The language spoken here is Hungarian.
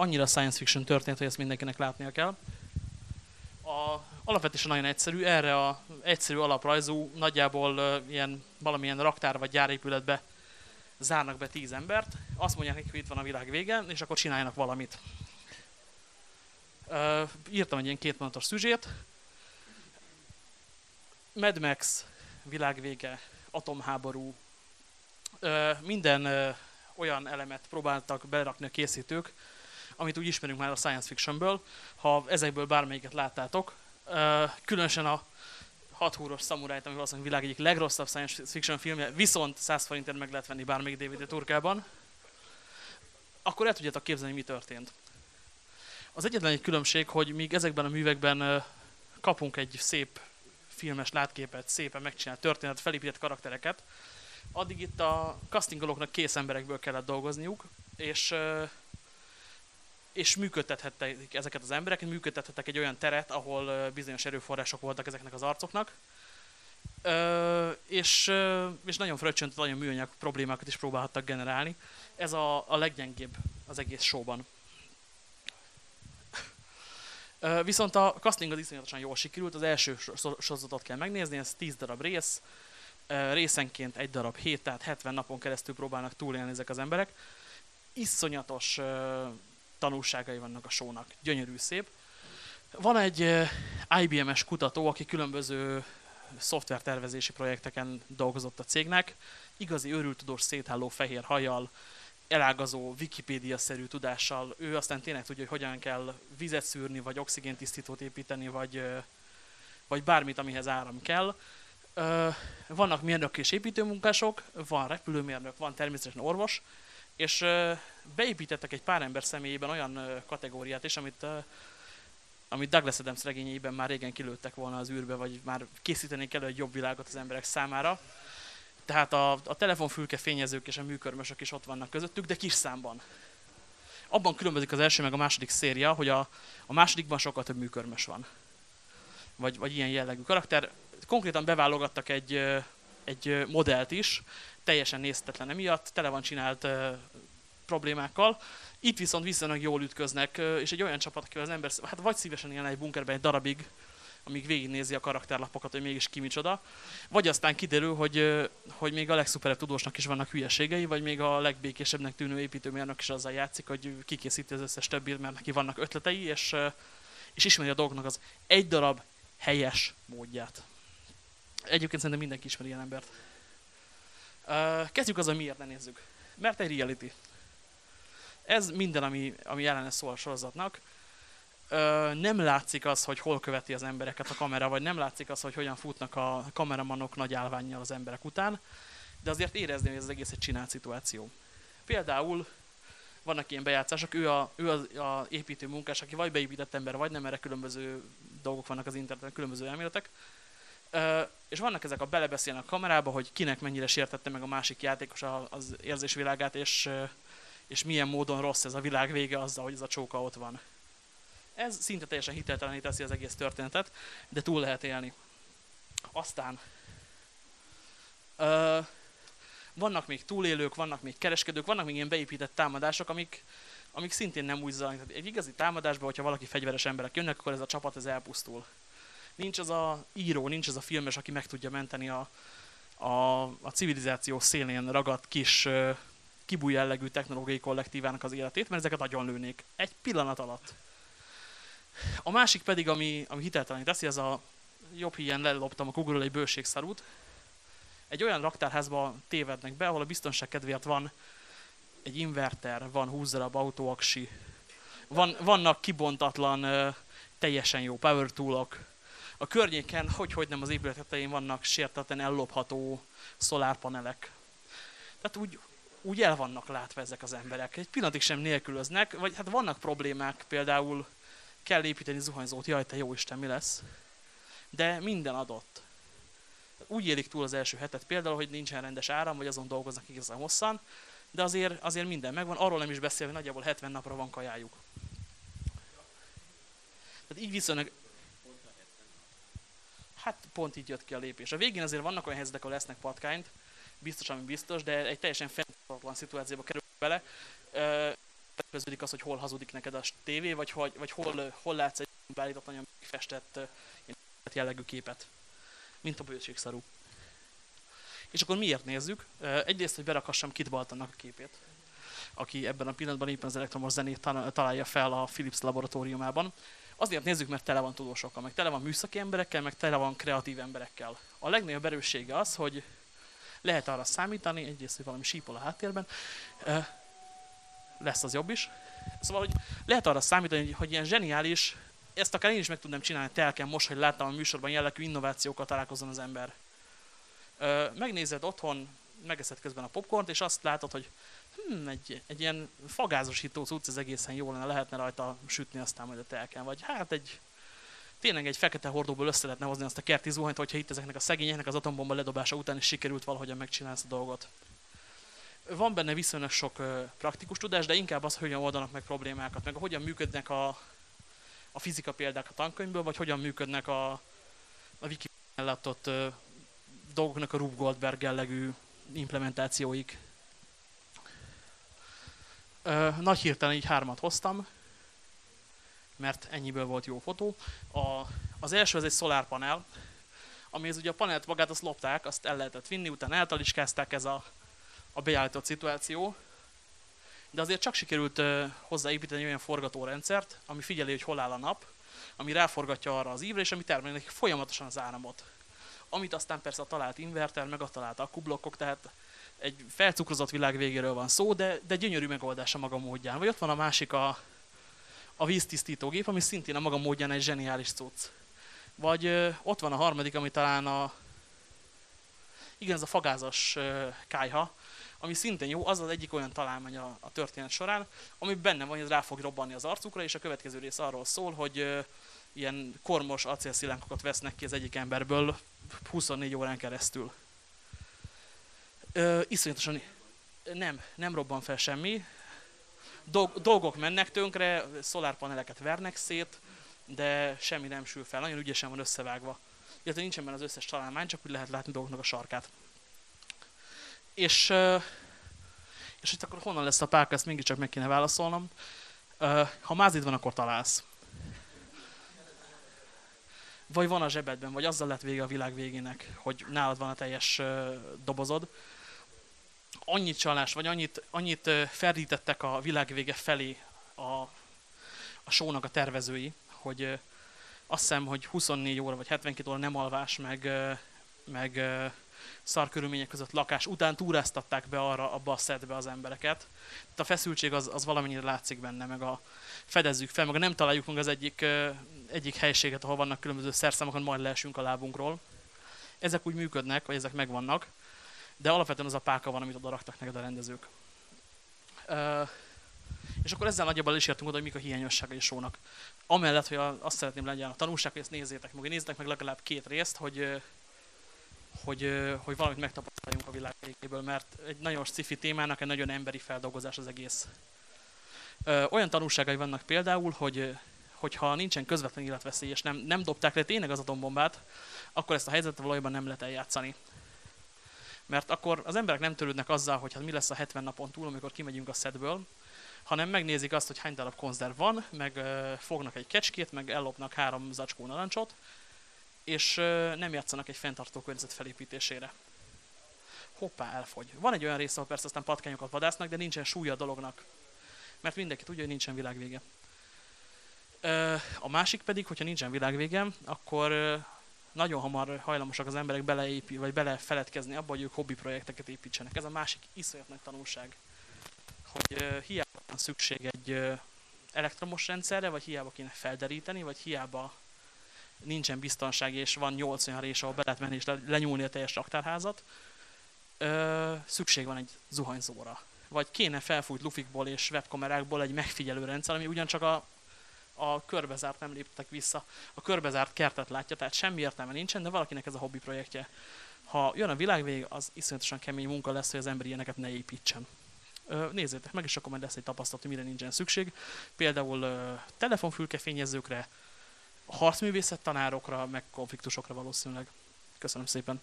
annyira science fiction történet, hogy ezt mindenkinek látnia kell. A, alapvetően nagyon egyszerű, erre a egyszerű alaprajzú, nagyjából uh, ilyen valamilyen raktár vagy gyárépületbe zárnak be tíz embert, azt mondják nekik, hogy itt van a világ vége, és akkor csináljanak valamit. Uh, írtam egy ilyen kétmondatos szüzsét. Mad Max, világvége, atomháború, uh, minden uh, olyan elemet próbáltak berakni a készítők, amit úgy ismerünk már a science fictionből. Ha ezekből bármelyiket láttátok, különösen a 6 húros szamurájt, ami valószínűleg világ egyik legrosszabb science fiction filmje, viszont 100 forintért meg lehet venni bármelyik DVD turkában, akkor el tudjátok képzelni, mi történt. Az egyetlen egy különbség, hogy míg ezekben a művekben kapunk egy szép filmes látképet, szépen megcsinált történet, felépített karaktereket, addig itt a castingolóknak kész emberekből kellett dolgozniuk, és és működtethettek ezeket az embereket, működtethettek egy olyan teret, ahol bizonyos erőforrások voltak ezeknek az arcoknak, Ö, és, és nagyon fröccsönt, nagyon műanyag problémákat is próbálhattak generálni. Ez a, a leggyengébb az egész showban. Ö, viszont a casting az iszonyatosan jól sikerült, az első sorozatot kell megnézni, ez 10 darab rész, ö, részenként egy darab hét, tehát 70 napon keresztül próbálnak túlélni ezek az emberek. Iszonyatos tanulságai vannak a sónak. Gyönyörű szép. Van egy IBM-es kutató, aki különböző szoftvertervezési projekteken dolgozott a cégnek. Igazi őrültudós szétháló fehér hajjal, elágazó Wikipédia-szerű tudással. Ő aztán tényleg tudja, hogy hogyan kell vizet szűrni, vagy oxigéntisztítót építeni, vagy, vagy bármit, amihez áram kell. Vannak mérnök és építőmunkások, van repülőmérnök, van természetesen orvos, és beépítettek egy pár ember személyében olyan kategóriát is, amit, amit Douglas Adams regényeiben már régen kilőttek volna az űrbe, vagy már készítenék elő egy jobb világot az emberek számára. Tehát a, a telefonfülke fényezők és a műkörmösök is ott vannak közöttük, de kis számban. Abban különbözik az első meg a második széria, hogy a, a másodikban sokkal több műkörmös van. Vagy, vagy ilyen jellegű karakter. Konkrétan beválogattak egy, egy modellt is, teljesen néztetlen emiatt, tele van csinált problémákkal. Itt viszont viszonylag jól ütköznek, és egy olyan csapat, akivel az ember hát vagy szívesen élne egy bunkerben egy darabig, amíg végignézi a karakterlapokat, hogy mégis ki micsoda, vagy aztán kiderül, hogy, hogy még a legszuperebb tudósnak is vannak hülyeségei, vagy még a legbékésebbnek tűnő építőmérnök is azzal játszik, hogy kikészíti az összes többit, mert neki vannak ötletei, és, és ismeri a dolgoknak az egy darab helyes módját. Egyébként szerintem mindenki ismeri ilyen embert. Kezdjük azzal, miért ne nézzük. Mert egy reality. Ez minden, ami, ami ellene szól a sorozatnak. Ö, nem látszik az, hogy hol követi az embereket a kamera, vagy nem látszik az, hogy hogyan futnak a kameramanok nagy állványjal az emberek után, de azért érezni, hogy ez az egész egy csinált szituáció. Például vannak ilyen bejátszások, ő a, ő az a építő munkás, aki vagy beépített ember, vagy nem, erre különböző dolgok vannak az interneten, különböző elméletek. Ö, és vannak ezek a belebeszélnek a kamerába, hogy kinek mennyire sértette meg a másik játékos az érzésvilágát, és és milyen módon rossz ez a világ vége azzal, hogy ez a csóka ott van. Ez szinte teljesen hiteltelené teszi az egész történetet, de túl lehet élni. Aztán ö, vannak még túlélők, vannak még kereskedők, vannak még ilyen beépített támadások, amik, amik szintén nem úgy zajlanak. Egy igazi támadásban, hogyha valaki fegyveres emberek jönnek, akkor ez a csapat ez elpusztul. Nincs az a író, nincs az a filmes, aki meg tudja menteni a, a, a civilizáció szélén ragadt kis kibú jellegű technológiai kollektívának az életét, mert ezeket nagyon lőnék. Egy pillanat alatt. A másik pedig, ami, ami hiteltelen teszi, az a jobb híján leloptam a Google egy bőségszarút. Egy olyan raktárházba tévednek be, ahol a biztonság kedvéért van egy inverter, van 20 darab autóaksi, van, vannak kibontatlan, teljesen jó power toolok. A környéken, hogy, hogy nem az épület vannak sértetlen ellopható szolárpanelek. Tehát úgy, úgy el vannak látva ezek az emberek. Egy pillanatig sem nélkülöznek, vagy hát vannak problémák, például kell építeni zuhanyzót, jaj, te jó Isten, mi lesz? De minden adott. Úgy élik túl az első hetet például, hogy nincsen rendes áram, vagy azon dolgoznak igazán hosszan, de azért, azért minden megvan, arról nem is beszélve, nagyjából 70 napra van kajájuk. Tehát így viszonylag... Hát pont így jött ki a lépés. A végén azért vannak olyan helyzetek, ahol lesznek patkányt, biztos, ami biztos, de egy teljesen fenntarthatatlan szituációba kerül bele. köződik az, hogy hol hazudik neked a tévé, vagy, vagy, vagy hol, hol látsz egy beállítatlan festett jellegű képet, mint a bőségszarú. És akkor miért nézzük? Egyrészt, hogy berakassam Kit Baltonnak a képét, aki ebben a pillanatban éppen az elektromos zenét találja fel a Philips laboratóriumában. Azért nézzük, mert tele van tudósokkal, meg tele van műszaki emberekkel, meg tele van kreatív emberekkel. A legnagyobb erőssége az, hogy lehet arra számítani, egyrészt, hogy valami sípol a háttérben, lesz az jobb is. Szóval, hogy lehet arra számítani, hogy ilyen zseniális, ezt akár én is meg tudnám csinálni telken most, hogy láttam a műsorban jellegű innovációkkal találkozom az ember. Megnézed otthon, megeszed közben a popcornt, és azt látod, hogy hm, egy, egy ilyen fagázosító cucc, ez egészen jó lenne, lehetne rajta sütni aztán majd a telken, vagy hát egy tényleg egy fekete hordóból össze lehetne hozni azt a kerti zuhanyt, hogyha itt ezeknek a szegényeknek az atombomba ledobása után is sikerült valahogyan megcsinálni ezt a dolgot. Van benne viszonylag sok uh, praktikus tudás, de inkább az, hogy hogyan oldanak meg problémákat, meg hogyan működnek a, a fizika példák a tankönyvből, vagy hogyan működnek a, a wiki ellátott uh, dolgoknak a Rube Goldberg jellegű implementációik. Uh, nagy hirtelen így hármat hoztam, mert ennyiből volt jó fotó. A, az első az egy szolárpanel, amihez ugye a panelt magát azt lopták, azt el lehetett vinni, utána eltaliskázták ez a, a beállított szituáció, de azért csak sikerült uh, hozzáépíteni olyan forgatórendszert, ami figyeli, hogy hol áll a nap, ami ráforgatja arra az ívre, és ami termeli neki folyamatosan az áramot. Amit aztán persze a talált inverter, meg a talált akkublokkok, tehát egy felcukrozott világ végéről van szó, de, de gyönyörű megoldása maga módján. Vagy ott van a másik a, a víztisztítógép, ami szintén a maga módján egy zseniális cucc. Vagy ö, ott van a harmadik, ami talán a igen, ez a fagázas ö, kájha, ami szintén jó, az az egyik olyan találmány a, a történet során, ami benne van, hogy ez rá fog robbanni az arcukra, és a következő rész arról szól, hogy ö, ilyen kormos acélszilánkokat vesznek ki az egyik emberből 24 órán keresztül. Ö, iszonyatosan nem, nem robban fel semmi, dolgok mennek tönkre, szolárpaneleket vernek szét, de semmi nem sül fel, nagyon ügyesen van összevágva. Illetve nincsen benne az összes találmány, csak úgy lehet látni dolgoknak a sarkát. És, és itt akkor honnan lesz a pálka, ezt mégiscsak meg kéne válaszolnom. Ha mázid van, akkor találsz. Vagy van a zsebedben, vagy azzal lett vége a világ végének, hogy nálad van a teljes dobozod annyit csalás, vagy annyit, annyit ferdítettek a világvége felé a, a sónak a tervezői, hogy azt hiszem, hogy 24 óra vagy 72 óra nem alvás, meg, meg szar körülmények között lakás után túráztatták be arra, abba a szedbe az embereket. Tehát a feszültség az, az valamennyire látszik benne, meg a fedezzük fel, meg a nem találjuk meg az egyik, egyik helységet, ahol vannak különböző szerszámok, majd leesünk a lábunkról. Ezek úgy működnek, vagy ezek megvannak, de alapvetően az a pálka van, amit oda raktak neked a rendezők. Uh, és akkor ezzel nagyjából is értünk oda, hogy mik a hiányosságai a sónak. Amellett, hogy azt szeretném legyen a tanulság, hogy ezt nézzétek meg, nézzétek meg legalább két részt, hogy, hogy, hogy valamit megtapasztaljunk a világ végéből, mert egy nagyon sci témának egy nagyon emberi feldolgozás az egész. Olyan tanulságai vannak például, hogy hogyha nincsen közvetlen életveszély, és nem, nem dobták le tényleg az atombombát, akkor ezt a helyzetet valójában nem lehet eljátszani. Mert akkor az emberek nem törődnek azzal, hogy hát mi lesz a 70 napon túl, amikor kimegyünk a szedből, hanem megnézik azt, hogy hány darab konzerv van, meg uh, fognak egy kecskét, meg ellopnak három zacskó narancsot, és uh, nem játszanak egy fenntartó környezet felépítésére. Hoppá, elfogy. Van egy olyan része, ahol persze aztán patkányokat vadásznak, de nincsen súlya a dolognak. Mert mindenki tudja, hogy nincsen világvége. A másik pedig, hogyha nincsen világvége, akkor nagyon hamar hajlamosak az emberek beleépi, vagy belefeledkezni abba, hogy ők hobbi projekteket építsenek. Ez a másik iszonyat nagy tanulság, hogy uh, hiába van szükség egy uh, elektromos rendszerre, vagy hiába kéne felderíteni, vagy hiába nincsen biztonság, és van 8 olyan rés, ahol be lehet menni és le, lenyúlni a teljes raktárházat, uh, szükség van egy zuhanyzóra. Vagy kéne felfújt lufikból és webkamerákból egy megfigyelő rendszer, ami ugyancsak a a körbezárt nem léptek vissza. A körbezárt kertet látja, tehát semmi értelme nincsen, de valakinek ez a hobbi projektje. Ha jön a világvég, az iszonyatosan kemény munka lesz, hogy az ember ilyeneket ne építsen. Nézzétek meg, és akkor majd lesz egy tapasztalat, hogy mire nincsen szükség. Például telefonfülkefényezőkre, harcművészet tanárokra, meg konfliktusokra valószínűleg. Köszönöm szépen!